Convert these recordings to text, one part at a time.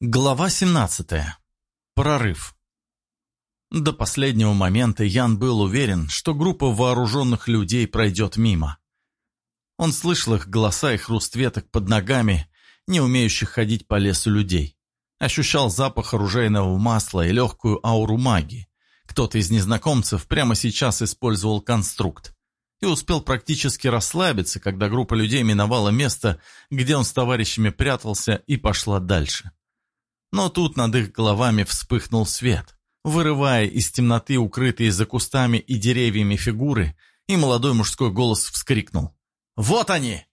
Глава 17. Прорыв. До последнего момента Ян был уверен, что группа вооруженных людей пройдет мимо. Он слышал их голоса и хруст веток под ногами, не умеющих ходить по лесу людей. Ощущал запах оружейного масла и легкую ауру магии. Кто-то из незнакомцев прямо сейчас использовал конструкт. И успел практически расслабиться, когда группа людей миновала место, где он с товарищами прятался и пошла дальше. Но тут над их головами вспыхнул свет, вырывая из темноты укрытые за кустами и деревьями фигуры, и молодой мужской голос вскрикнул. «Вот они!»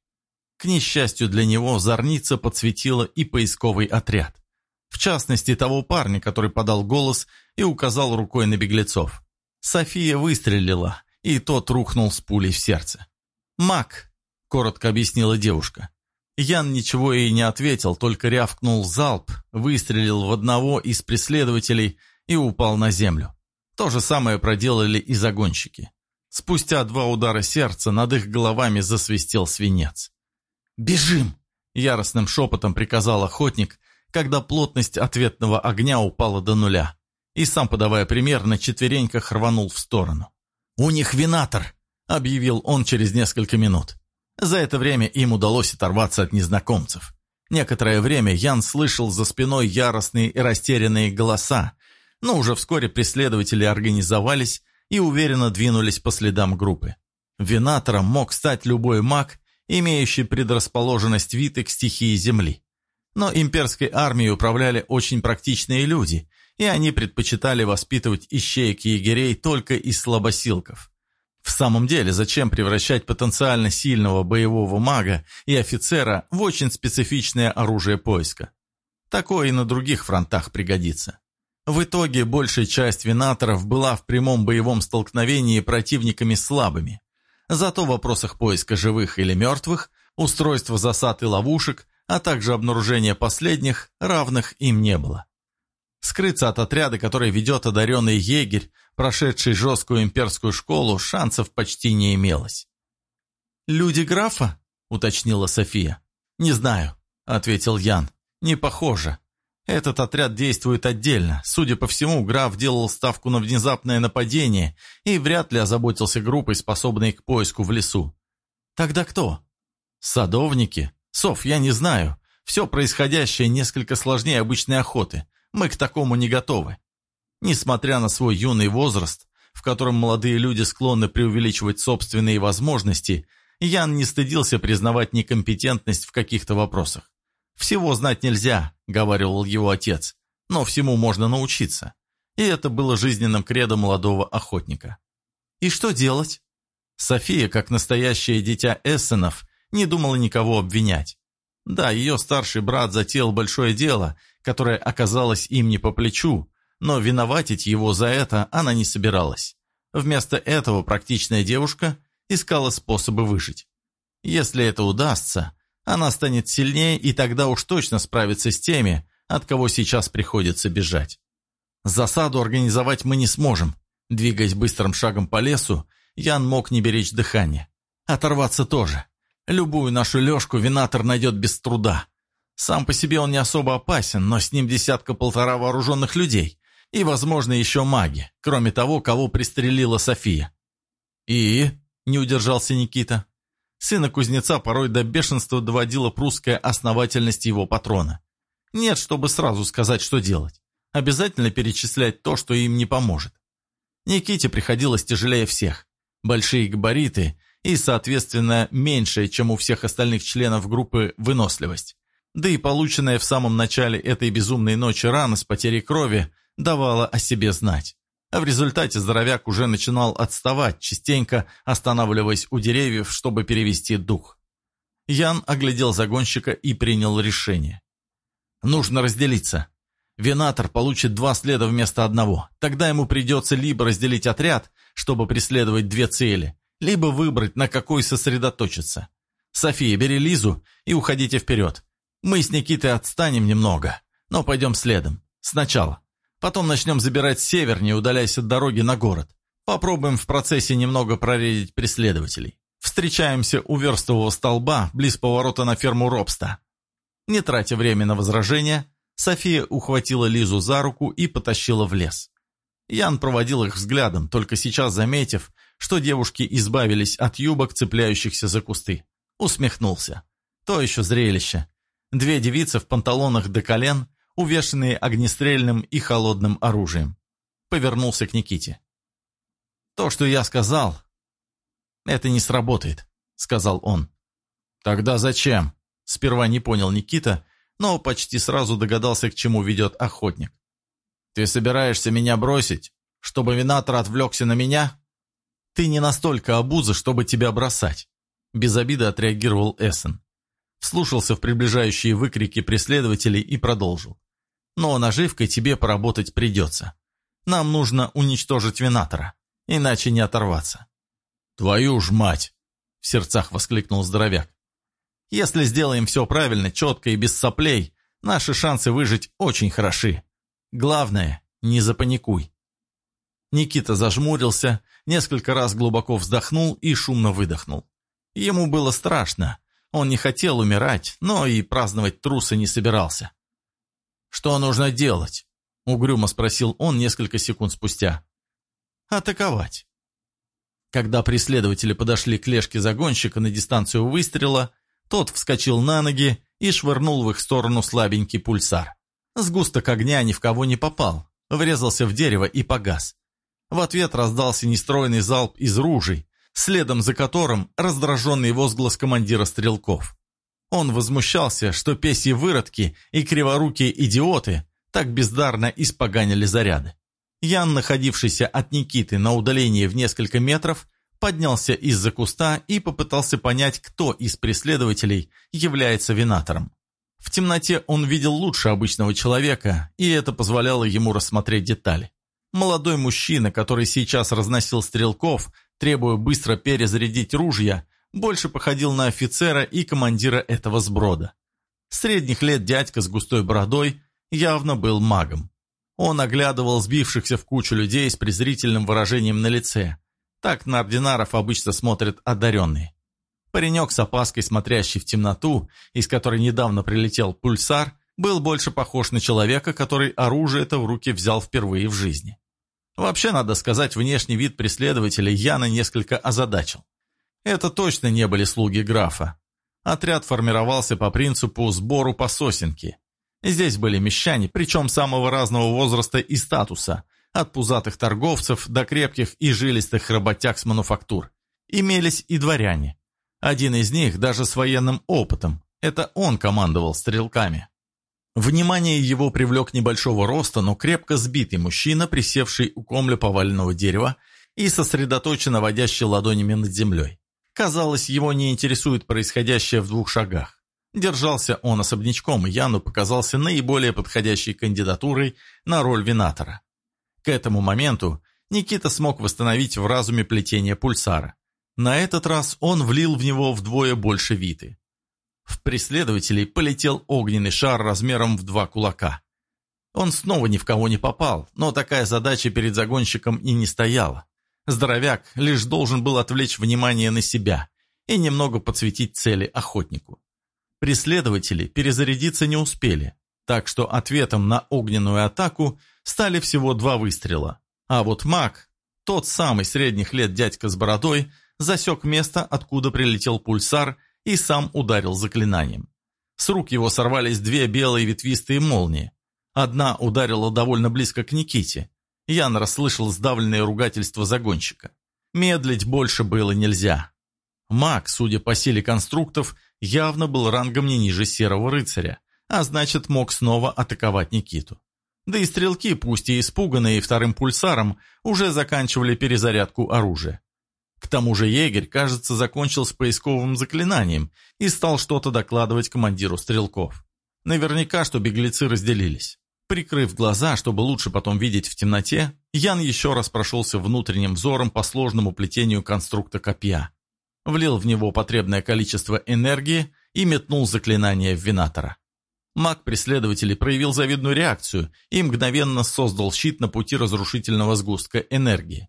К несчастью для него, зорница подсветила и поисковый отряд. В частности, того парня, который подал голос и указал рукой на беглецов. София выстрелила, и тот рухнул с пулей в сердце. «Мак», — коротко объяснила девушка. Ян ничего ей не ответил, только рявкнул залп, выстрелил в одного из преследователей и упал на землю. То же самое проделали и загонщики. Спустя два удара сердца над их головами засвистел свинец. «Бежим!» — яростным шепотом приказал охотник, когда плотность ответного огня упала до нуля, и сам, подавая пример, на четвереньках рванул в сторону. «У них винатор!» — объявил он через несколько минут. За это время им удалось оторваться от незнакомцев. Некоторое время Ян слышал за спиной яростные и растерянные голоса, но уже вскоре преследователи организовались и уверенно двинулись по следам группы. Винатором мог стать любой маг, имеющий предрасположенность Виты к стихии Земли. Но имперской армией управляли очень практичные люди, и они предпочитали воспитывать ищеек егерей только из слабосилков. В самом деле, зачем превращать потенциально сильного боевого мага и офицера в очень специфичное оружие поиска? Такое и на других фронтах пригодится. В итоге большая часть винаторов была в прямом боевом столкновении противниками слабыми. Зато в вопросах поиска живых или мертвых, устройства засад и ловушек, а также обнаружения последних, равных им не было. Скрыться от отряда, который ведет одаренный егерь, прошедший жесткую имперскую школу, шансов почти не имелось. «Люди графа?» — уточнила София. «Не знаю», — ответил Ян. «Не похоже. Этот отряд действует отдельно. Судя по всему, граф делал ставку на внезапное нападение и вряд ли озаботился группой, способной к поиску в лесу. Тогда кто? Садовники? Соф, я не знаю. Все происходящее несколько сложнее обычной охоты. Мы к такому не готовы. Несмотря на свой юный возраст, в котором молодые люди склонны преувеличивать собственные возможности, Ян не стыдился признавать некомпетентность в каких-то вопросах. «Всего знать нельзя», — говорил его отец, — «но всему можно научиться». И это было жизненным кредо молодого охотника. «И что делать?» София, как настоящее дитя Эссенов, не думала никого обвинять. Да, ее старший брат затеял большое дело, которое оказалось им не по плечу, но виноватить его за это она не собиралась. Вместо этого практичная девушка искала способы выжить. Если это удастся, она станет сильнее и тогда уж точно справится с теми, от кого сейчас приходится бежать. Засаду организовать мы не сможем. Двигаясь быстрым шагом по лесу, Ян мог не беречь дыхание. Оторваться тоже. Любую нашу лёжку винатор найдет без труда. Сам по себе он не особо опасен, но с ним десятка-полтора вооруженных людей. И, возможно, еще маги, кроме того, кого пристрелила София. «И?» – не удержался Никита. Сына кузнеца порой до бешенства доводила прусская основательность его патрона. Нет, чтобы сразу сказать, что делать. Обязательно перечислять то, что им не поможет. Никите приходилось тяжелее всех. Большие габариты и, соответственно, меньшая, чем у всех остальных членов группы, выносливость. Да и полученная в самом начале этой безумной ночи рана с потерей крови давала о себе знать. А в результате здоровяк уже начинал отставать, частенько останавливаясь у деревьев, чтобы перевести дух. Ян оглядел загонщика и принял решение. «Нужно разделиться. Винатор получит два следа вместо одного. Тогда ему придется либо разделить отряд, чтобы преследовать две цели, либо выбрать, на какой сосредоточиться. София, бери Лизу и уходите вперед. Мы с Никитой отстанем немного, но пойдем следом. Сначала. Потом начнем забирать севернее, удаляясь от дороги на город. Попробуем в процессе немного проредить преследователей. Встречаемся у верстового столба, близ поворота на ферму Робста. Не тратя время на возражения, София ухватила Лизу за руку и потащила в лес. Ян проводил их взглядом, только сейчас заметив, что девушки избавились от юбок, цепляющихся за кусты. Усмехнулся. То еще зрелище. Две девицы в панталонах до колен, увешанные огнестрельным и холодным оружием. Повернулся к Никите. «То, что я сказал, это не сработает», — сказал он. «Тогда зачем?» — сперва не понял Никита, но почти сразу догадался, к чему ведет охотник. «Ты собираешься меня бросить, чтобы Винатор отвлекся на меня?» «Ты не настолько обуза, чтобы тебя бросать», — без обиды отреагировал Эссен. Вслушался в приближающие выкрики преследователей и продолжил. «Но наживкой тебе поработать придется. Нам нужно уничтожить Винатора, иначе не оторваться». «Твою ж мать!» — в сердцах воскликнул здоровяк. «Если сделаем все правильно, четко и без соплей, наши шансы выжить очень хороши. Главное, не запаникуй». Никита зажмурился, несколько раз глубоко вздохнул и шумно выдохнул. Ему было страшно. Он не хотел умирать, но и праздновать трусы не собирался. «Что нужно делать?» — угрюмо спросил он несколько секунд спустя. «Атаковать». Когда преследователи подошли к лешке загонщика на дистанцию выстрела, тот вскочил на ноги и швырнул в их сторону слабенький пульсар. Сгусток огня ни в кого не попал, врезался в дерево и погас. В ответ раздался нестройный залп из ружей, следом за которым раздраженный возглас командира стрелков. Он возмущался, что песьи выродки и криворукие идиоты так бездарно испоганили заряды. Ян, находившийся от Никиты на удалении в несколько метров, поднялся из-за куста и попытался понять, кто из преследователей является винатором. В темноте он видел лучше обычного человека, и это позволяло ему рассмотреть детали. Молодой мужчина, который сейчас разносил стрелков, требуя быстро перезарядить ружья, больше походил на офицера и командира этого сброда. Средних лет дядька с густой бородой явно был магом. Он оглядывал сбившихся в кучу людей с презрительным выражением на лице. Так на ординаров обычно смотрят одаренные. Паренек с опаской, смотрящий в темноту, из которой недавно прилетел пульсар, был больше похож на человека, который оружие это в руки взял впервые в жизни. Вообще, надо сказать, внешний вид преследователей Яна несколько озадачил. Это точно не были слуги графа. Отряд формировался по принципу сбору по сосенке. Здесь были мещане, причем самого разного возраста и статуса, от пузатых торговцев до крепких и жилистых работяг с мануфактур. Имелись и дворяне. Один из них даже с военным опытом. Это он командовал стрелками. Внимание его привлек небольшого роста, но крепко сбитый мужчина, присевший у комля поваленного дерева и сосредоточенно водящий ладонями над землей. Казалось, его не интересует происходящее в двух шагах. Держался он особнячком, и Яну показался наиболее подходящей кандидатурой на роль винатора. К этому моменту Никита смог восстановить в разуме плетение пульсара. На этот раз он влил в него вдвое больше виты. В преследователей полетел огненный шар размером в два кулака. Он снова ни в кого не попал, но такая задача перед загонщиком и не стояла. Здоровяк лишь должен был отвлечь внимание на себя и немного подсветить цели охотнику. Преследователи перезарядиться не успели, так что ответом на огненную атаку стали всего два выстрела. А вот маг, тот самый средних лет дядька с бородой, засек место, откуда прилетел пульсар и сам ударил заклинанием. С рук его сорвались две белые ветвистые молнии. Одна ударила довольно близко к Никите. Ян расслышал сдавленное ругательство загонщика. Медлить больше было нельзя. Маг, судя по силе конструктов, явно был рангом не ниже серого рыцаря, а значит мог снова атаковать Никиту. Да и стрелки, пусть и испуганные вторым пульсаром, уже заканчивали перезарядку оружия. К тому же егерь, кажется, закончил с поисковым заклинанием и стал что-то докладывать командиру стрелков. Наверняка, что беглецы разделились. Прикрыв глаза, чтобы лучше потом видеть в темноте, Ян еще раз прошелся внутренним взором по сложному плетению конструкта копья. Влил в него потребное количество энергии и метнул заклинание в винатора. Маг преследователей проявил завидную реакцию и мгновенно создал щит на пути разрушительного сгустка энергии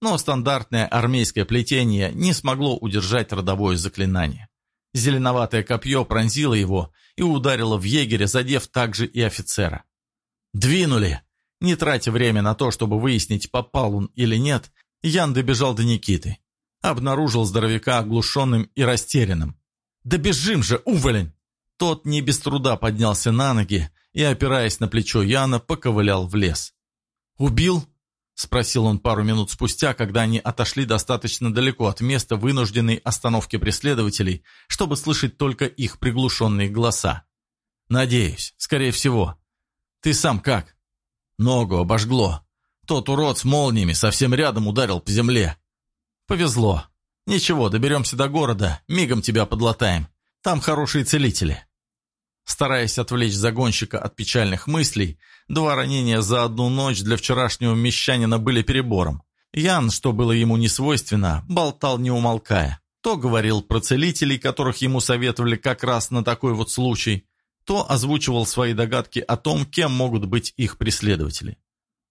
но стандартное армейское плетение не смогло удержать родовое заклинание. Зеленоватое копье пронзило его и ударило в егеря, задев также и офицера. «Двинули!» Не тратя время на то, чтобы выяснить, попал он или нет, Ян добежал до Никиты. Обнаружил здоровяка оглушенным и растерянным. «Да бежим же, уволень!» Тот не без труда поднялся на ноги и, опираясь на плечо Яна, поковылял в лес. «Убил?» — спросил он пару минут спустя, когда они отошли достаточно далеко от места вынужденной остановки преследователей, чтобы слышать только их приглушенные голоса. «Надеюсь, скорее всего. Ты сам как?» «Ногу обожгло. Тот урод с молниями совсем рядом ударил по земле». «Повезло. Ничего, доберемся до города, мигом тебя подлатаем. Там хорошие целители». Стараясь отвлечь загонщика от печальных мыслей, два ранения за одну ночь для вчерашнего мещанина были перебором. Ян, что было ему не свойственно, болтал не умолкая. То говорил про целителей, которых ему советовали как раз на такой вот случай, то озвучивал свои догадки о том, кем могут быть их преследователи.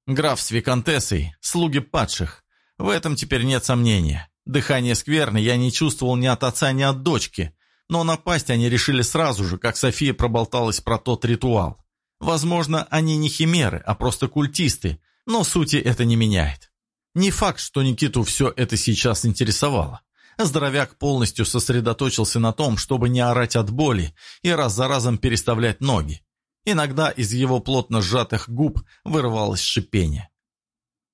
Граф с Викантессой – слуги падших. В этом теперь нет сомнения. Дыхание скверны я не чувствовал ни от отца, ни от дочки – но напасть они решили сразу же, как София проболталась про тот ритуал. Возможно, они не химеры, а просто культисты, но сути это не меняет. Не факт, что Никиту все это сейчас интересовало. Здоровяк полностью сосредоточился на том, чтобы не орать от боли и раз за разом переставлять ноги. Иногда из его плотно сжатых губ вырывалось шипение.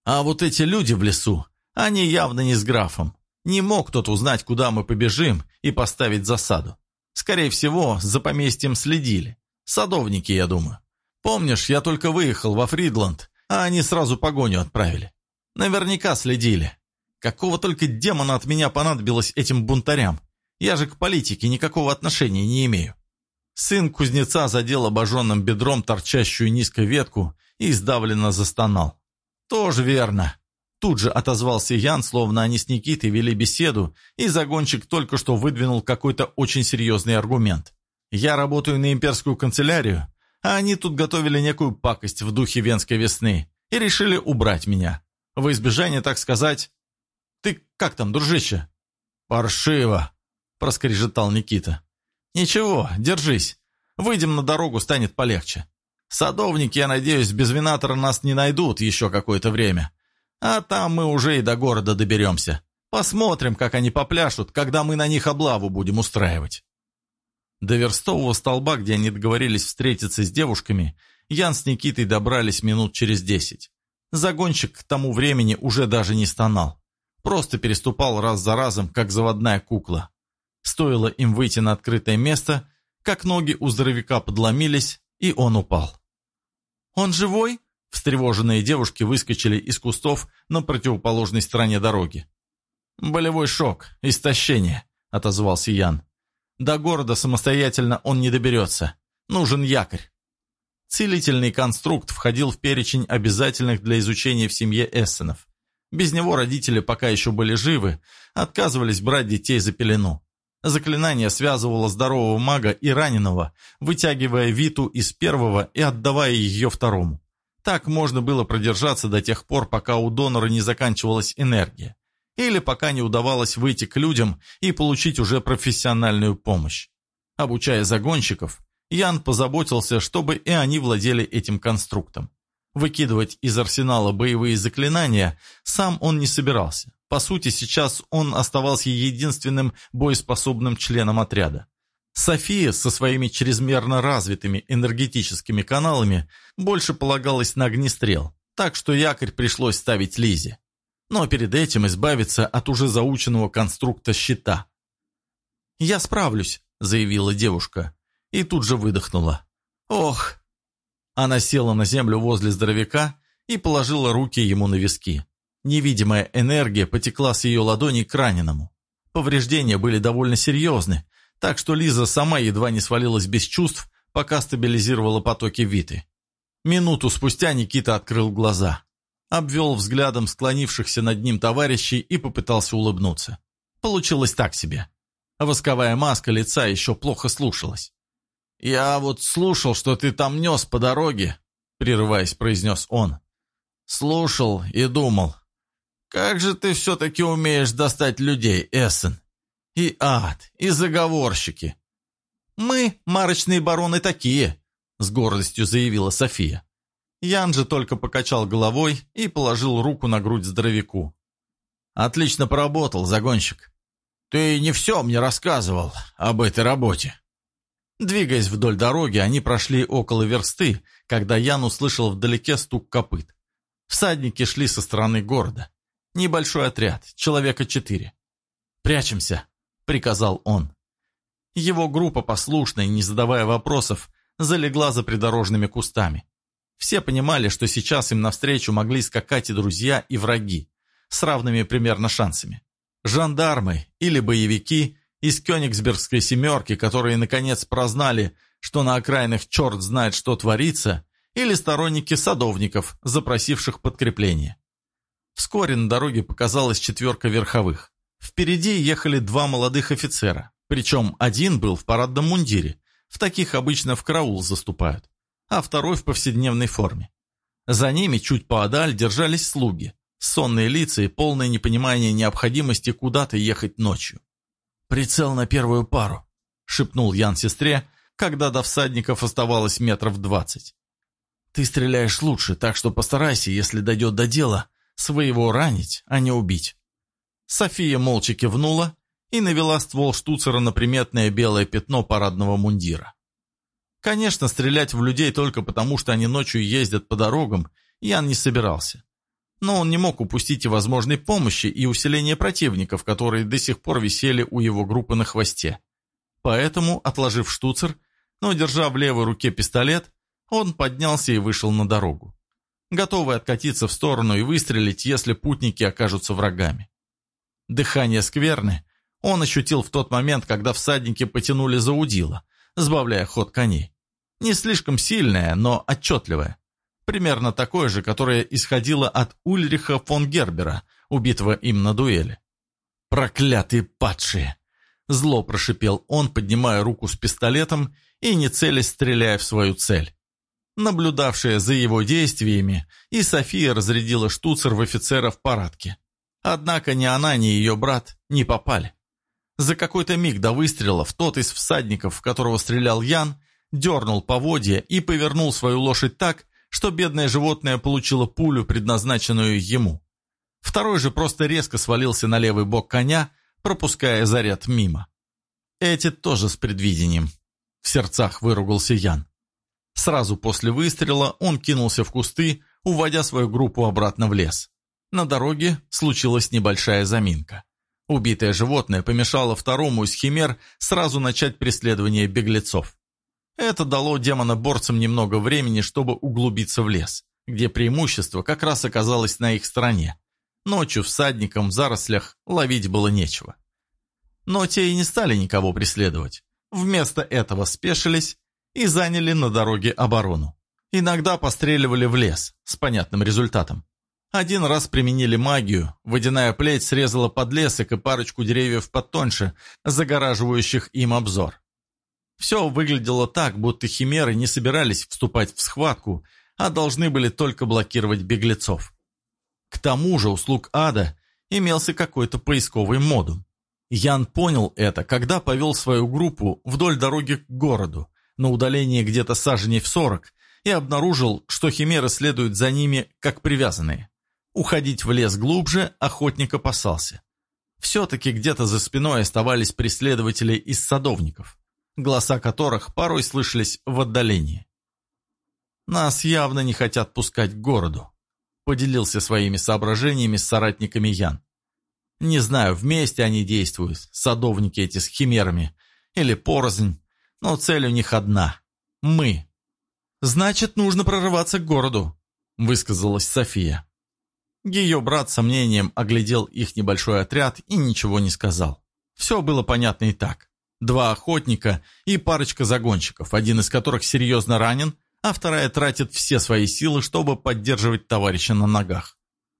А вот эти люди в лесу, они явно не с графом. Не мог тот узнать, куда мы побежим, и поставить засаду. Скорее всего, за поместьем следили. Садовники, я думаю. Помнишь, я только выехал во Фридланд, а они сразу погоню отправили. Наверняка следили. Какого только демона от меня понадобилось этим бунтарям? Я же к политике никакого отношения не имею. Сын кузнеца задел обожженным бедром торчащую низко ветку и сдавленно застонал. «Тоже верно. Тут же отозвался Ян, словно они с Никитой вели беседу, и загонщик только что выдвинул какой-то очень серьезный аргумент. «Я работаю на имперскую канцелярию, а они тут готовили некую пакость в духе венской весны и решили убрать меня. Во избежание, так сказать... Ты как там, дружище?» «Паршиво!» — проскрежетал Никита. «Ничего, держись. Выйдем на дорогу, станет полегче. Садовники, я надеюсь, без винатора нас не найдут еще какое-то время. А там мы уже и до города доберемся. Посмотрим, как они попляшут, когда мы на них облаву будем устраивать». До верстового столба, где они договорились встретиться с девушками, Ян с Никитой добрались минут через десять. Загонщик к тому времени уже даже не стонал. Просто переступал раз за разом, как заводная кукла. Стоило им выйти на открытое место, как ноги у здоровяка подломились, и он упал. «Он живой?» Встревоженные девушки выскочили из кустов на противоположной стороне дороги. «Болевой шок, истощение», — отозвался Ян. «До города самостоятельно он не доберется. Нужен якорь». Целительный конструкт входил в перечень обязательных для изучения в семье Эссенов. Без него родители, пока еще были живы, отказывались брать детей за пелену. Заклинание связывало здорового мага и раненого, вытягивая Виту из первого и отдавая ее второму. Так можно было продержаться до тех пор, пока у донора не заканчивалась энергия. Или пока не удавалось выйти к людям и получить уже профессиональную помощь. Обучая загонщиков, Ян позаботился, чтобы и они владели этим конструктом. Выкидывать из арсенала боевые заклинания сам он не собирался. По сути, сейчас он оставался единственным боеспособным членом отряда. София со своими чрезмерно развитыми энергетическими каналами больше полагалась на огнестрел, так что якорь пришлось ставить Лизе. Но перед этим избавиться от уже заученного конструкта щита. «Я справлюсь», — заявила девушка, и тут же выдохнула. «Ох!» Она села на землю возле здоровяка и положила руки ему на виски. Невидимая энергия потекла с ее ладони к раненому. Повреждения были довольно серьезны, так что Лиза сама едва не свалилась без чувств, пока стабилизировала потоки Виты. Минуту спустя Никита открыл глаза, обвел взглядом склонившихся над ним товарищей и попытался улыбнуться. Получилось так себе. Восковая маска лица еще плохо слушалась. «Я вот слушал, что ты там нес по дороге», — прерываясь, произнес он. «Слушал и думал. Как же ты все-таки умеешь достать людей, Эссен? И ад, и заговорщики. Мы, марочные бароны, такие, с гордостью заявила София. Ян же только покачал головой и положил руку на грудь здоровяку. «Отлично поработал, загонщик. Ты не все мне рассказывал об этой работе». Двигаясь вдоль дороги, они прошли около версты, когда Ян услышал вдалеке стук копыт. Всадники шли со стороны города. Небольшой отряд, человека четыре. «Прячемся», — приказал он. Его группа, послушная, не задавая вопросов, залегла за придорожными кустами. Все понимали, что сейчас им навстречу могли скакать и друзья, и враги, с равными примерно шансами. Жандармы или боевики из Кёнигсбергской семерки, которые наконец прознали, что на окраинах черт знает, что творится, или сторонники садовников, запросивших подкрепление. Вскоре на дороге показалась четверка верховых. Впереди ехали два молодых офицера, причем один был в парадном мундире, в таких обычно в караул заступают, а второй в повседневной форме. За ними чуть поодаль держались слуги, сонные лица и полное непонимание необходимости куда-то ехать ночью. «Прицел на первую пару», — шепнул Ян сестре, когда до всадников оставалось метров двадцать. «Ты стреляешь лучше, так что постарайся, если дойдет до дела, своего ранить, а не убить». София молча кивнула и навела ствол штуцера на приметное белое пятно парадного мундира. Конечно, стрелять в людей только потому, что они ночью ездят по дорогам, Ян не собирался но он не мог упустить и возможной помощи, и усиления противников, которые до сих пор висели у его группы на хвосте. Поэтому, отложив штуцер, но держа в левой руке пистолет, он поднялся и вышел на дорогу, готовый откатиться в сторону и выстрелить, если путники окажутся врагами. Дыхание скверны он ощутил в тот момент, когда всадники потянули за удила, сбавляя ход коней. Не слишком сильное, но отчетливое примерно такое же, которое исходило от Ульриха фон Гербера, убитого им на дуэли. «Проклятые падшие!» Зло прошипел он, поднимая руку с пистолетом и не целясь стреляя в свою цель. Наблюдавшая за его действиями, и София разрядила штуцер в офицера в парадке. Однако ни она, ни ее брат не попали. За какой-то миг до выстрелов тот из всадников, в которого стрелял Ян, дернул поводья и повернул свою лошадь так, что бедное животное получило пулю, предназначенную ему. Второй же просто резко свалился на левый бок коня, пропуская заряд мимо. Эти тоже с предвидением. В сердцах выругался Ян. Сразу после выстрела он кинулся в кусты, уводя свою группу обратно в лес. На дороге случилась небольшая заминка. Убитое животное помешало второму из химер сразу начать преследование беглецов. Это дало демоноборцам немного времени, чтобы углубиться в лес, где преимущество как раз оказалось на их стороне. Ночью всадникам в зарослях ловить было нечего. Но те и не стали никого преследовать. Вместо этого спешились и заняли на дороге оборону. Иногда постреливали в лес, с понятным результатом. Один раз применили магию, водяная плеть срезала подлесок и парочку деревьев потоньше, загораживающих им обзор. Все выглядело так, будто химеры не собирались вступать в схватку, а должны были только блокировать беглецов. К тому же у слуг ада имелся какой-то поисковый модуль. Ян понял это, когда повел свою группу вдоль дороги к городу, на удалении где-то саженей в сорок, и обнаружил, что химеры следуют за ними, как привязанные. Уходить в лес глубже охотник опасался. Все-таки где-то за спиной оставались преследователи из садовников голоса которых порой слышались в отдалении. «Нас явно не хотят пускать к городу», — поделился своими соображениями с соратниками Ян. «Не знаю, вместе они действуют, садовники эти с химерами, или порознь, но цель у них одна — мы». «Значит, нужно прорываться к городу», — высказалась София. Ее брат с сомнением оглядел их небольшой отряд и ничего не сказал. Все было понятно и так два охотника и парочка загонщиков, один из которых серьезно ранен, а вторая тратит все свои силы, чтобы поддерживать товарища на ногах.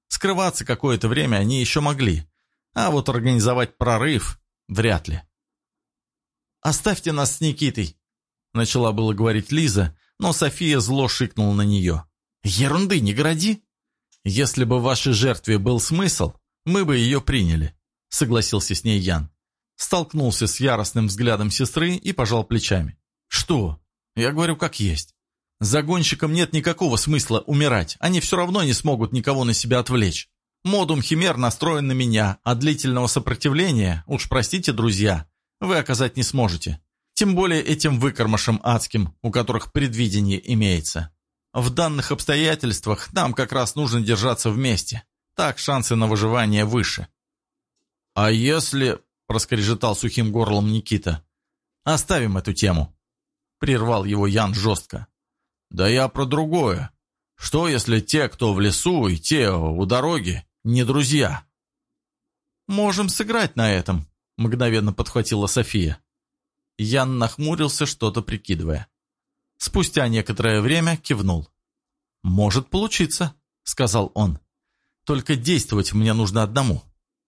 Скрываться какое-то время они еще могли, а вот организовать прорыв вряд ли. «Оставьте нас с Никитой», — начала было говорить Лиза, но София зло шикнула на нее. «Ерунды не городи! Если бы в вашей жертве был смысл, мы бы ее приняли», — согласился с ней Ян. Столкнулся с яростным взглядом сестры и пожал плечами. «Что? Я говорю, как есть. Загонщикам нет никакого смысла умирать, они все равно не смогут никого на себя отвлечь. Модум Химер настроен на меня, а длительного сопротивления, уж простите, друзья, вы оказать не сможете. Тем более этим выкормышам адским, у которых предвидение имеется. В данных обстоятельствах нам как раз нужно держаться вместе. Так шансы на выживание выше. «А если...» — проскрежетал сухим горлом Никита. «Оставим эту тему». Прервал его Ян жестко. «Да я про другое. Что, если те, кто в лесу, и те у дороги, не друзья?» «Можем сыграть на этом», — мгновенно подхватила София. Ян нахмурился, что-то прикидывая. Спустя некоторое время кивнул. «Может получиться», — сказал он. «Только действовать мне нужно одному.